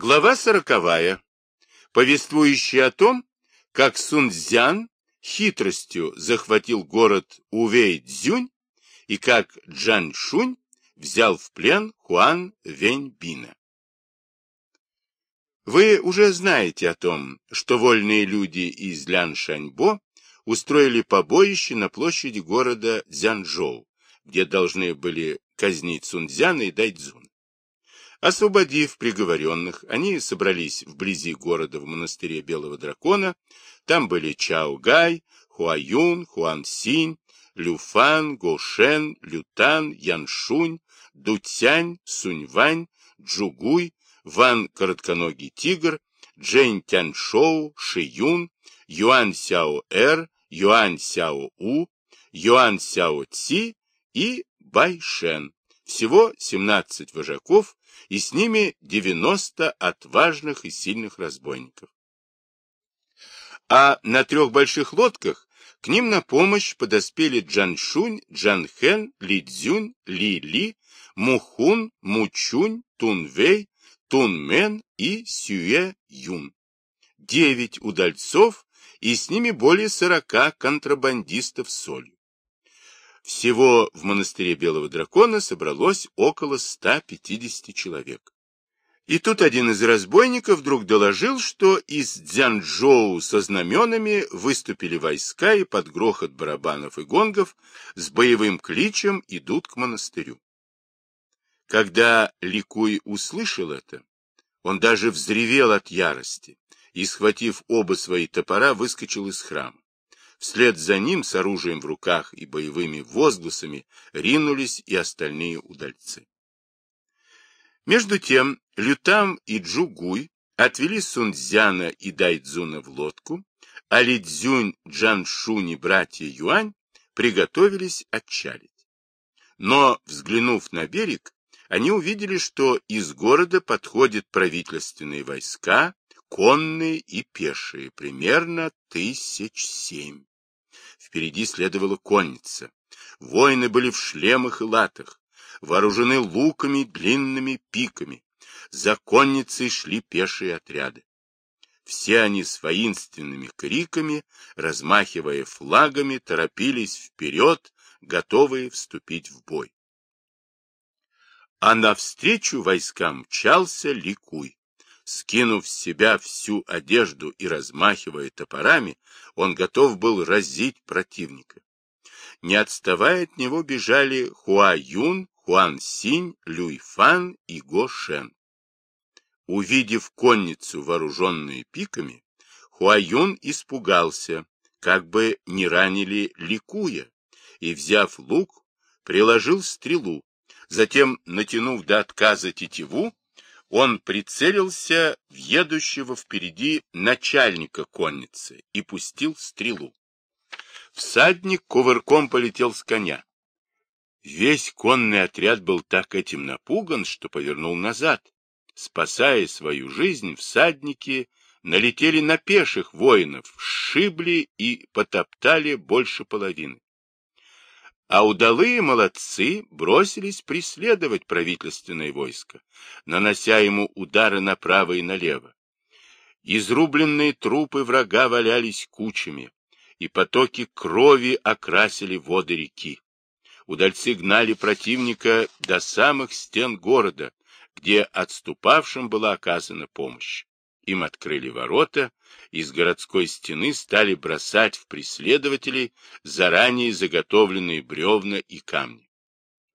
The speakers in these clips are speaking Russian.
Глава сороковая, повествующая о том, как Сунцзян хитростью захватил город Увей-Дзюнь и как Джан Шунь взял в плен Хуан Вэньбина. Вы уже знаете о том, что вольные люди из Ляншаньбо устроили побоище на площади города Цзянчжоу, где должны были казнить Сунцзяна и Дайцзуна. Освободив приговоренных, они собрались вблизи города в монастыре Белого Дракона. Там были Чао Гай, Хуаюн, Хуан Синь, Люфан, Гошен, Лютан, Яншунь, Дуцянь, Суньвань, Джугуй, Ван Коротконогий Тигр, Джень Тяньшоу, Шиюн, Юан Сяо Эр, Юан Сяо У, Юан Сяо Ци и Байшен. Всего 17 вожаков, и с ними 90 отважных и сильных разбойников. А на трех больших лодках к ним на помощь подоспели Джаншунь, Джанхэн, Лидзюнь, Ли-Ли, Мухун, Мучунь, Тунвей, Тунмен и Сюэ-Юн. Девять удальцов и с ними более сорока контрабандистов солью. Всего в монастыре Белого Дракона собралось около 150 человек. И тут один из разбойников вдруг доложил, что из Дзянчжоу со знаменами выступили войска и под грохот барабанов и гонгов с боевым кличем идут к монастырю. Когда Ликуй услышал это, он даже взревел от ярости и, схватив оба свои топора, выскочил из храма. Вслед за ним с оружием в руках и боевыми возгласами ринулись и остальные удальцы. Между тем Лютам и Джугуй отвели Сунцзяна и Дайдзуна в лодку, а Лидзюнь, Джаншунь и братья Юань приготовились отчалить. Но, взглянув на берег, они увидели, что из города подходят правительственные войска, конные и пешие, примерно тысяч семь. Впереди следовала конница. Воины были в шлемах и латах, вооружены луками длинными пиками. За конницей шли пешие отряды. Все они с воинственными криками, размахивая флагами, торопились вперед, готовые вступить в бой. А навстречу войскам мчался Ликуй. Скинув с себя всю одежду и размахивая топорами, он готов был разить противника. Не отставая от него бежали Хуа Юн, Хуан Синь, Люй Фан и Го Шен. Увидев конницу, вооруженную пиками, Хуа Юн испугался, как бы не ранили Ликуя, и, взяв лук, приложил стрелу, затем, натянув до отказа тетиву, он прицелился в едущего впереди начальника конницы и пустил стрелу. Всадник кувырком полетел с коня. Весь конный отряд был так этим напуган, что повернул назад. Спасая свою жизнь, всадники налетели на пеших воинов, сшибли и потоптали больше половины а удалые молодцы бросились преследовать правительственное войско, нанося ему удары направо и налево. Изрубленные трупы врага валялись кучами, и потоки крови окрасили воды реки. Удальцы гнали противника до самых стен города, где отступавшим была оказана помощь. Им открыли ворота, из городской стены стали бросать в преследователей заранее заготовленные бревна и камни.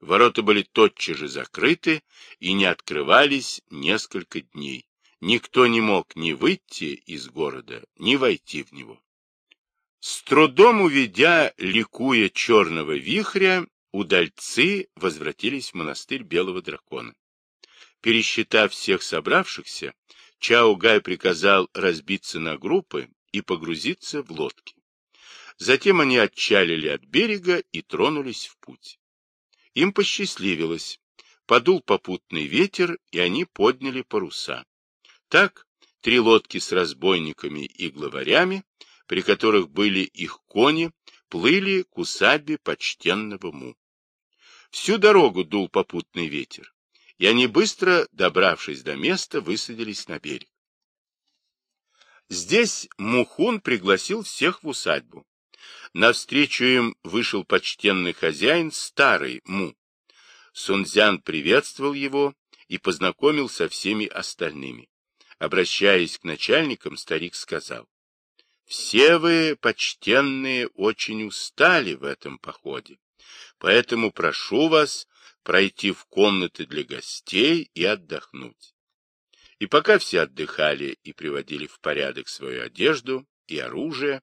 Ворота были тотчас же закрыты и не открывались несколько дней. Никто не мог ни выйти из города, ни войти в него. С трудом уведя, ликуя черного вихря, удальцы возвратились в монастырь Белого Дракона. Пересчитав всех собравшихся, Чао Гай приказал разбиться на группы и погрузиться в лодки. Затем они отчалили от берега и тронулись в путь. Им посчастливилось. Подул попутный ветер, и они подняли паруса. Так, три лодки с разбойниками и главарями, при которых были их кони, плыли к усадьбе почтенного Му. Всю дорогу дул попутный ветер и они быстро, добравшись до места, высадились на берег. Здесь Мухун пригласил всех в усадьбу. Навстречу им вышел почтенный хозяин, старый Му. Сунцзян приветствовал его и познакомил со всеми остальными. Обращаясь к начальникам, старик сказал, «Все вы, почтенные, очень устали в этом походе, поэтому прошу вас пройти в комнаты для гостей и отдохнуть. И пока все отдыхали и приводили в порядок свою одежду и оружие,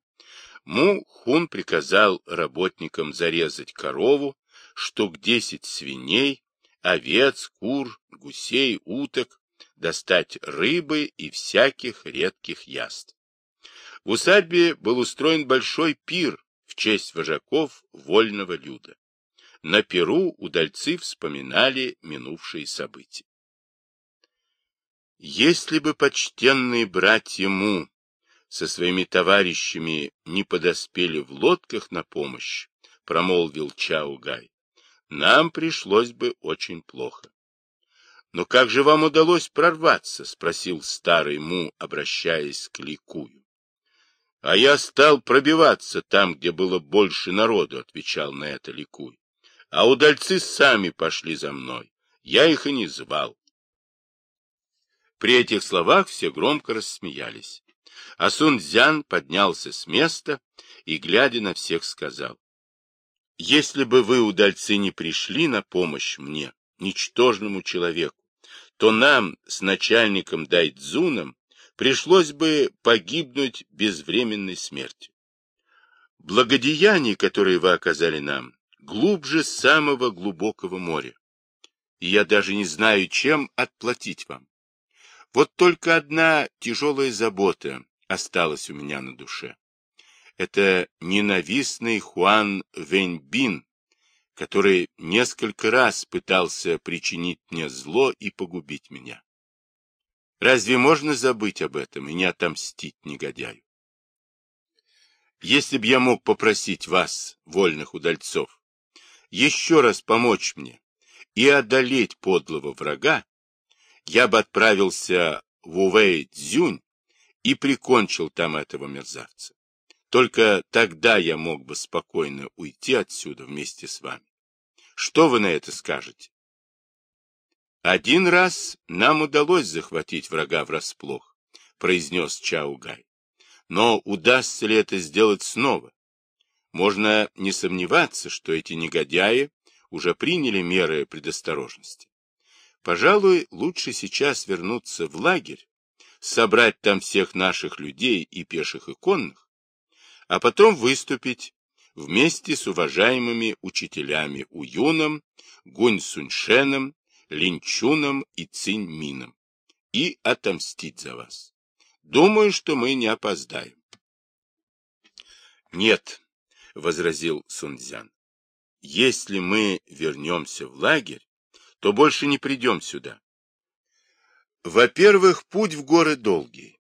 Му Хун приказал работникам зарезать корову, штук десять свиней, овец, кур, гусей, уток, достать рыбы и всяких редких яств. В усадьбе был устроен большой пир в честь вожаков вольного люда. На Перу удальцы вспоминали минувшие события. Если бы почтенные братья Му со своими товарищами не подоспели в лодках на помощь, промолвил Чаугай, нам пришлось бы очень плохо. Но как же вам удалось прорваться? спросил старый Му, обращаясь к Ликую. А я стал пробиваться там, где было больше народу, отвечал на это Ликуй а удальцы сами пошли за мной. Я их и не звал. При этих словах все громко рассмеялись. А Сунцзян поднялся с места и, глядя на всех, сказал, «Если бы вы, удальцы, не пришли на помощь мне, ничтожному человеку, то нам с начальником Дайдзуном пришлось бы погибнуть безвременной смертью. Благодеяние, которое вы оказали нам, глубже самого глубокого моря. И я даже не знаю, чем отплатить вам. Вот только одна тяжелая забота осталась у меня на душе. Это ненавистный Хуан Вэньбин, который несколько раз пытался причинить мне зло и погубить меня. Разве можно забыть об этом и не отомстить негодяю? Если б я мог попросить вас, вольных удальцов, еще раз помочь мне и одолеть подлого врага, я бы отправился в Увэй-Дзюнь и прикончил там этого мерзавца. Только тогда я мог бы спокойно уйти отсюда вместе с вами. Что вы на это скажете? Один раз нам удалось захватить врага врасплох, произнес Чаугай. Но удастся ли это сделать снова? Можно не сомневаться, что эти негодяи уже приняли меры предосторожности. Пожалуй, лучше сейчас вернуться в лагерь, собрать там всех наших людей и пеших и конных, а потом выступить вместе с уважаемыми учителями Уюном, Гунь Суньшеном, Линчуном и Цинь Мином и отомстить за вас. Думаю, что мы не опоздаем. Нет, — возразил Сунцзян. — Если мы вернемся в лагерь, то больше не придем сюда. Во-первых, путь в горы долгий,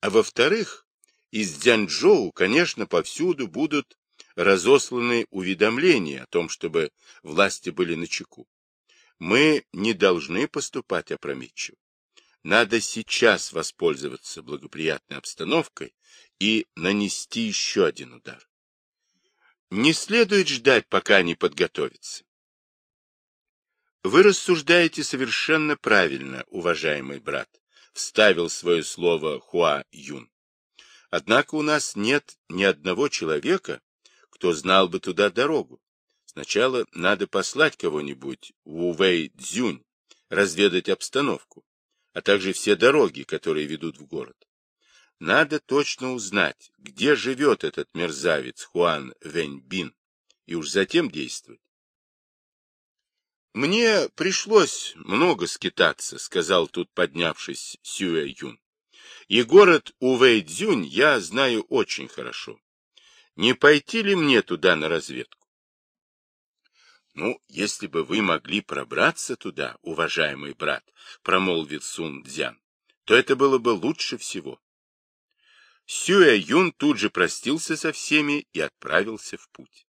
а во-вторых, из Дзянчжоу, конечно, повсюду будут разосланы уведомления о том, чтобы власти были на чеку. Мы не должны поступать опрометчиво. Надо сейчас воспользоваться благоприятной обстановкой и нанести еще один удар. Не следует ждать, пока они подготовятся. Вы рассуждаете совершенно правильно, уважаемый брат, вставил свое слово Хуа Юн. Однако у нас нет ни одного человека, кто знал бы туда дорогу. Сначала надо послать кого-нибудь в Увэй Цзюнь, разведать обстановку, а также все дороги, которые ведут в город. Надо точно узнать, где живет этот мерзавец Хуан Вэньбин, и уж затем действовать. «Мне пришлось много скитаться», — сказал тут поднявшись Сюэ Юн. «И город Увэйдзюнь я знаю очень хорошо. Не пойти ли мне туда на разведку?» «Ну, если бы вы могли пробраться туда, уважаемый брат», — промолвил Сун Дзян, — «то это было бы лучше всего». Сюэ Юн тут же простился со всеми и отправился в путь.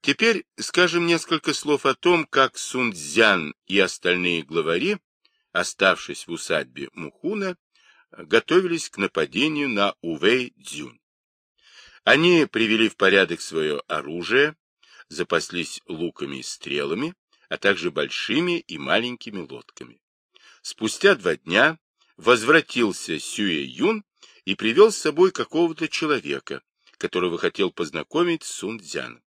Теперь скажем несколько слов о том, как Сунцзян и остальные главари, оставшись в усадьбе Мухуна, готовились к нападению на Увей-Дзюнь. Они привели в порядок свое оружие, запаслись луками и стрелами, а также большими и маленькими лодками. Спустя два дня возвратился Сюэ Юн и привел с собой какого-то человека, которого хотел познакомить с Сунцзяном.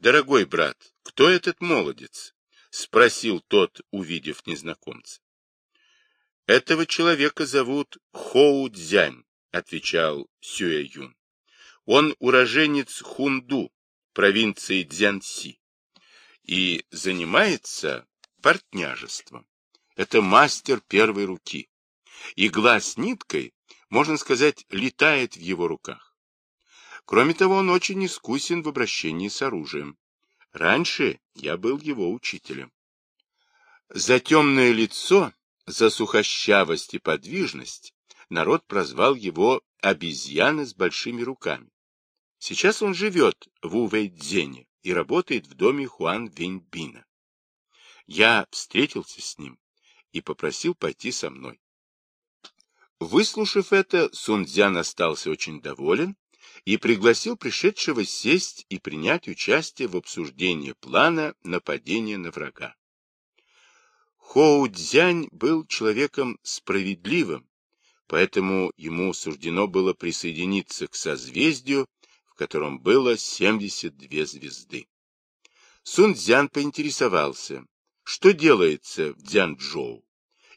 «Дорогой брат, кто этот молодец?» — спросил тот, увидев незнакомца. «Этого человека зовут Хоу Цзянь», — отвечал Сюэ Юн. «Он уроженец Хунду, провинции Цзянси, и занимается партняжеством. Это мастер первой руки. Игла с ниткой, можно сказать, летает в его руках. Кроме того, он очень искусен в обращении с оружием. Раньше я был его учителем. За темное лицо, за сухощавость и подвижность народ прозвал его «обезьяна с большими руками». Сейчас он живет в Увейдзене и работает в доме Хуан Виньбина. Я встретился с ним и попросил пойти со мной. Выслушав это, Сунцзян остался очень доволен и пригласил пришедшего сесть и принять участие в обсуждении плана нападения на врага. Хоу Цзянь был человеком справедливым, поэтому ему суждено было присоединиться к созвездию, в котором было 72 звезды. Сун Цзян поинтересовался, что делается в Дзянчжоу,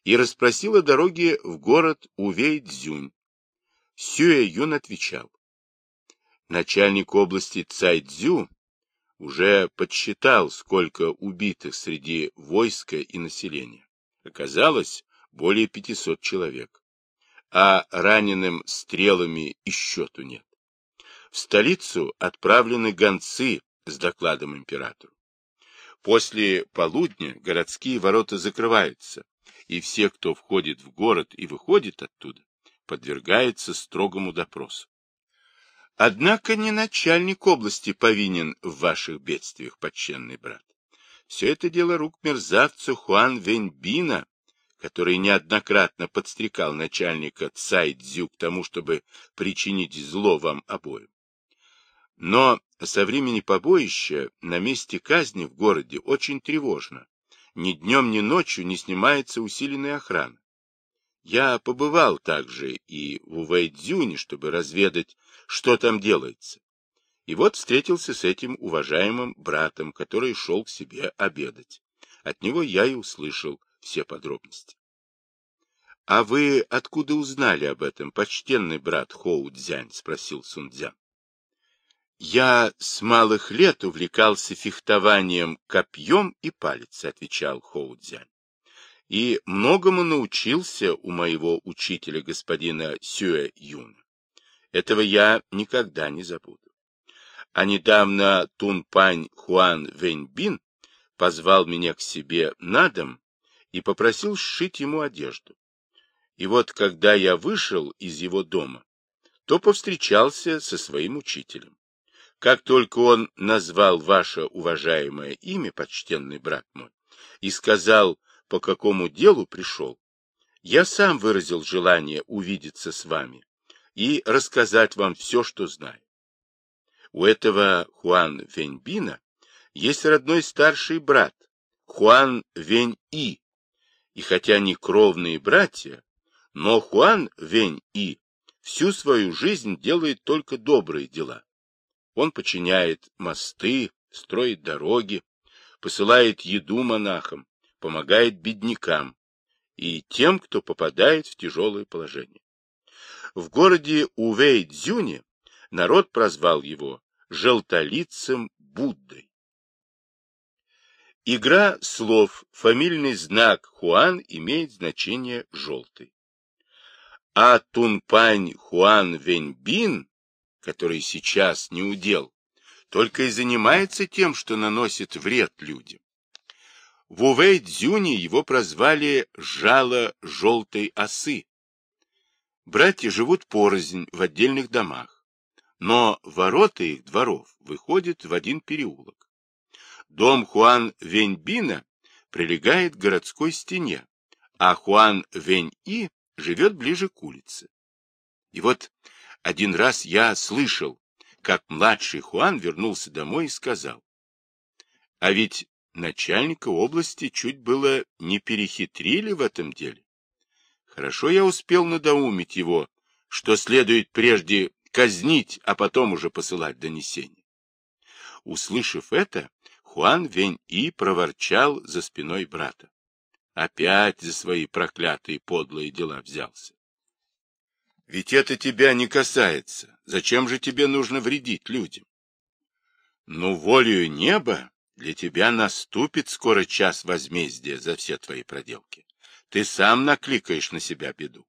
и расспросил о дороге в город Увей-Дзюнь. Сюэ Юн отвечал. Начальник области Цайцзю уже подсчитал, сколько убитых среди войска и населения. Оказалось, более 500 человек. А раненым стрелами и счету нет. В столицу отправлены гонцы с докладом императору. После полудня городские ворота закрываются, и все, кто входит в город и выходит оттуда, подвергаются строгому допросу. Однако не начальник области повинен в ваших бедствиях, почтенный брат. Все это дело рук мерзавца Хуан Веньбина, который неоднократно подстрекал начальника Цай Цзю к тому, чтобы причинить зло вам обоим. Но со времени побоища на месте казни в городе очень тревожно. Ни днем, ни ночью не снимается усиленная охрана. Я побывал также и в Увейдзюне, чтобы разведать, что там делается. И вот встретился с этим уважаемым братом, который шел к себе обедать. От него я и услышал все подробности. — А вы откуда узнали об этом, почтенный брат Хоу Цзянь? — спросил Сунцзян. Я с малых лет увлекался фехтованием копьем и палец, отвечал Хоудзянь. И многому научился у моего учителя господина Сюэ Юна. Этого я никогда не забуду. А недавно Тунпань Хуан Вэньбин позвал меня к себе на дом и попросил сшить ему одежду. И вот когда я вышел из его дома, то повстречался со своим учителем. Как только он назвал ваше уважаемое имя, почтенный брат мой, и сказал, по какому делу пришел, я сам выразил желание увидеться с вами и рассказать вам все, что знаю. У этого Хуан Веньбина есть родной старший брат, Хуан Вень-И, и хотя не кровные братья, но Хуан Вень-И всю свою жизнь делает только добрые дела. Он починяет мосты, строит дороги, посылает еду монахам, помогает беднякам и тем, кто попадает в тяжелое положение. В городе Увей-Дзюне народ прозвал его желтолицем Буддой. Игра слов, фамильный знак Хуан имеет значение желтый. А Тунпань Хуан Веньбин который сейчас не удел, только и занимается тем, что наносит вред людям. В Увей-Дзюне его прозвали «жало желтой осы». Братья живут порознь в отдельных домах, но ворота их дворов выходят в один переулок. Дом Хуан Веньбина прилегает к городской стене, а Хуан Вень-И живет ближе к улице. И вот один раз я слышал, как младший Хуан вернулся домой и сказал, а ведь начальника области чуть было не перехитрили в этом деле. Хорошо я успел надоумить его, что следует прежде казнить, а потом уже посылать донесение. Услышав это, Хуан Вень-И проворчал за спиной брата. Опять за свои проклятые подлые дела взялся. Ведь это тебя не касается. Зачем же тебе нужно вредить людям? Ну, волею неба для тебя наступит скоро час возмездия за все твои проделки. Ты сам накликаешь на себя беду.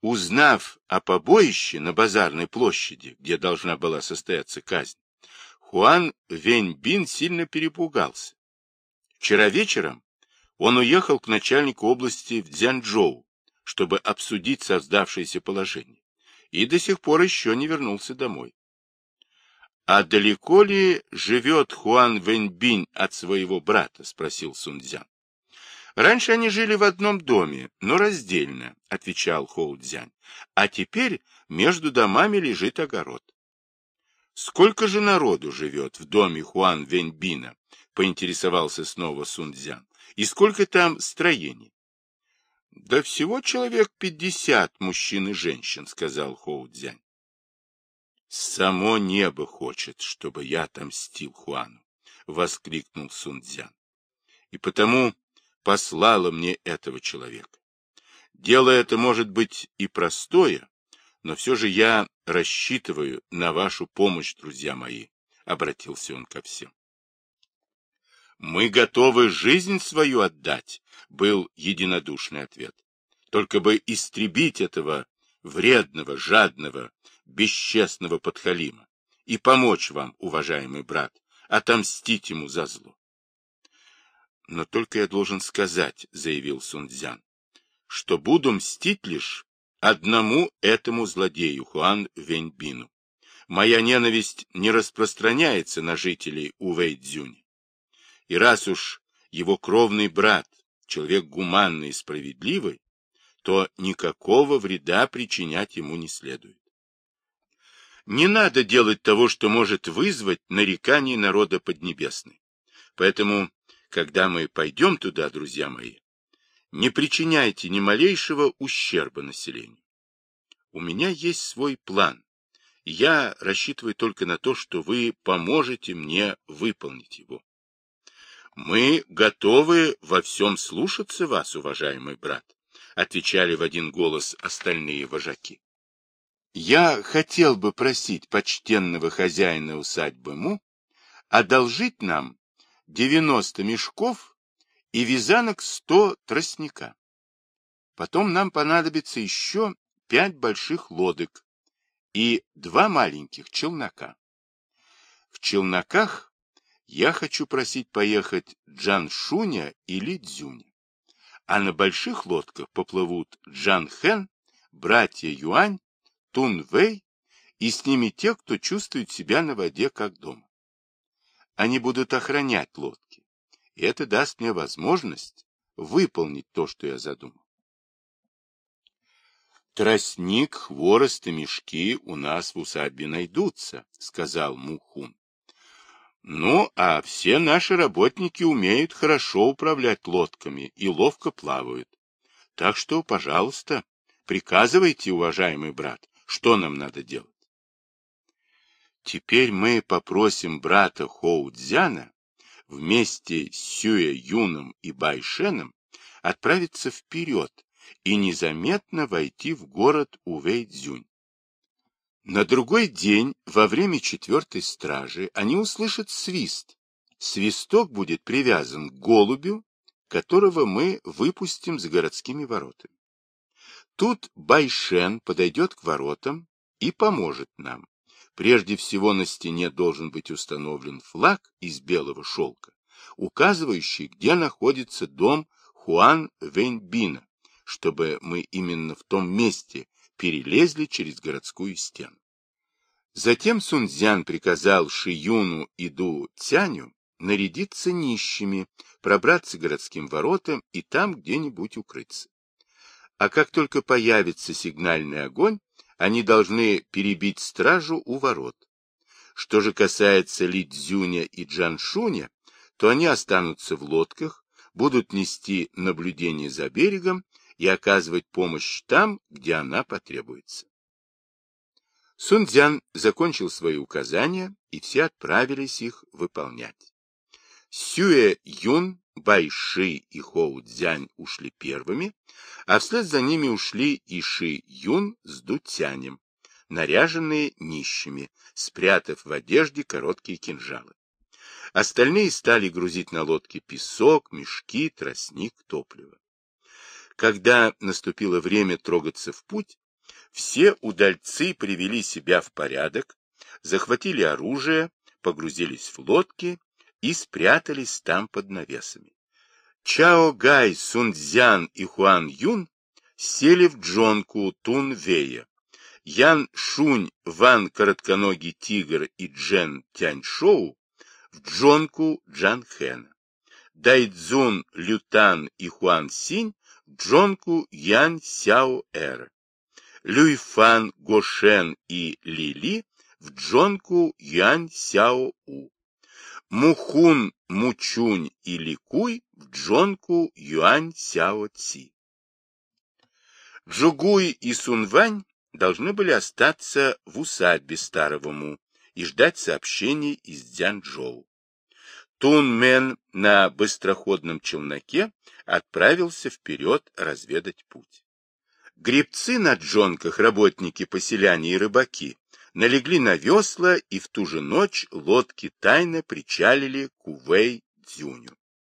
Узнав о побоище на базарной площади, где должна была состояться казнь, Хуан Веньбин сильно перепугался. Вчера вечером он уехал к начальнику области в Дзянчжоу, чтобы обсудить создавшееся положение, и до сих пор еще не вернулся домой. — А далеко ли живет Хуан Вэньбинь от своего брата? — спросил Сунцзян. — Раньше они жили в одном доме, но раздельно, — отвечал Хоудзянь. — А теперь между домами лежит огород. — Сколько же народу живет в доме Хуан Вэньбина? — поинтересовался снова Сунцзян. — И сколько там строений? Да всего человек пятьдесят мужчин и женщин, сказал Хоудзянь. Само небо хочет, чтобы я отомстил Хуану, воскликнул Сунцзян. И потому послала мне этого человека. Дело это может быть и простое, но все же я рассчитываю на вашу помощь, друзья мои, обратился он ко всем. Мы готовы жизнь свою отдать, был единодушный ответ. Только бы истребить этого вредного, жадного, бесчестного подхалима и помочь вам, уважаемый брат, отомстить ему за зло. Но только я должен сказать, заявил Сунцзян, что буду мстить лишь одному этому злодею Хуан Веньбину. Моя ненависть не распространяется на жителей Увейдзюни. И раз уж его кровный брат, человек гуманный и справедливый, то никакого вреда причинять ему не следует. Не надо делать того, что может вызвать нарекание народа Поднебесной. Поэтому, когда мы пойдем туда, друзья мои, не причиняйте ни малейшего ущерба населению. У меня есть свой план. Я рассчитываю только на то, что вы поможете мне выполнить его. Мы готовы во всем слушаться вас, уважаемый брат, отвечали в один голос остальные вожаки. Я хотел бы просить почтенного хозяина усадьбы Му одолжить нам девяносто мешков и вязанок сто тростника. Потом нам понадобится еще пять больших лодок и два маленьких челнока. В челноках я хочу просить поехать Джан Шуня или Дзюня. А на больших лодках поплывут Джан Хэн, братья Юань, Тун Вэй и с ними те, кто чувствует себя на воде как дома. Они будут охранять лодки, и это даст мне возможность выполнить то, что я задумал. Тростник, хворост и мешки у нас в усадьбе найдутся, сказал Мухун. Ну, а все наши работники умеют хорошо управлять лодками и ловко плавают. Так что, пожалуйста, приказывайте, уважаемый брат, что нам надо делать. Теперь мы попросим брата Хоудзяна вместе с Сюэ Юном и Байшеном отправиться вперед и незаметно войти в город Увейдзюнь. На другой день, во время четвертой стражи, они услышат свист. Свисток будет привязан к голубю, которого мы выпустим с городскими воротами. Тут Байшен подойдет к воротам и поможет нам. Прежде всего на стене должен быть установлен флаг из белого шелка, указывающий, где находится дом Хуан Вэньбина, чтобы мы именно в том месте перелезли через городскую стену. Затем Сунцзян приказал Шиюну и Ду Цяню нарядиться нищими, пробраться городским воротам и там где-нибудь укрыться. А как только появится сигнальный огонь, они должны перебить стражу у ворот. Что же касается Ли Цзюня и Джаншуня, то они останутся в лодках, будут нести наблюдение за берегом и оказывать помощь там, где она потребуется. Сунцзян закончил свои указания, и все отправились их выполнять. Сюэ Юн, Байши и Хоу Цзянь ушли первыми, а вслед за ними ушли и Ши Юн с Дутянем, наряженные нищими, спрятав в одежде короткие кинжалы. Остальные стали грузить на лодке песок, мешки, тростник, топливо. Когда наступило время трогаться в путь, все удальцы привели себя в порядок, захватили оружие, погрузились в лодки и спрятались там под навесами. Чао Гай, Сунцзян и Хуан Юн сели в джонку Тун Вея. Ян Шунь, Ван Коротконогий Тигр и Джен Тяньшоу в джонку Джан Хэна. Дайцзун, Лютан и Хуан Синь джонку Ян Сяо Эра. Люйфан, Гошен и Лили в джонку Ян Сяо У. Мухун, Мучунь и Ликуй в джонку Юань Сяо Ци. Джугуй и Сунвань должны были остаться в усадьбе старого Му и ждать сообщений из Дзянчжоу. Тунмен на быстроходном челноке отправился вперед разведать путь. Гребцы на джонках, работники, поселяне и рыбаки налегли на весла, и в ту же ночь лодки тайно причалили к Увей-Дзюню.